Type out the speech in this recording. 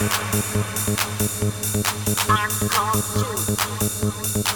I'm called you.